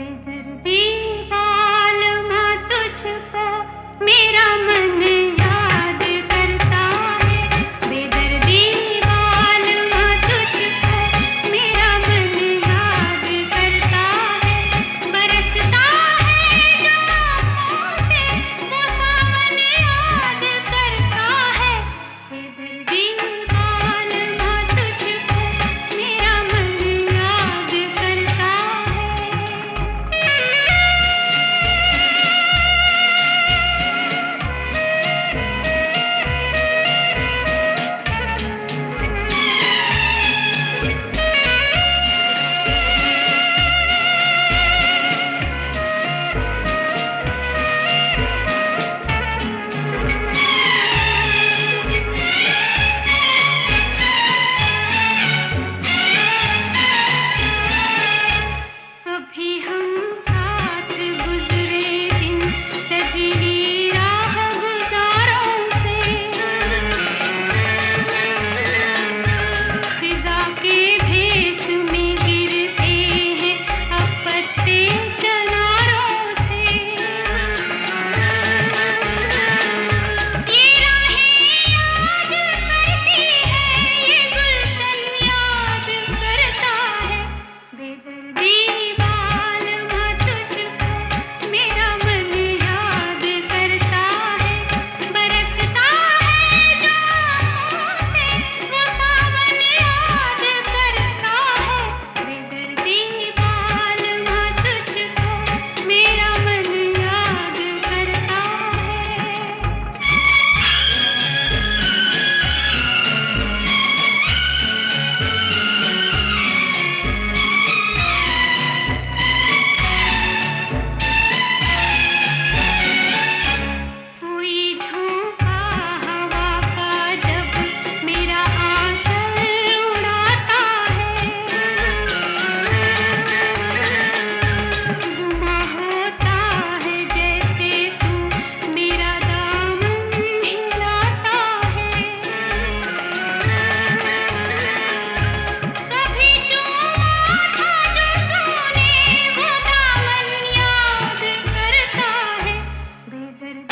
ಬೆದರದೇ दर्द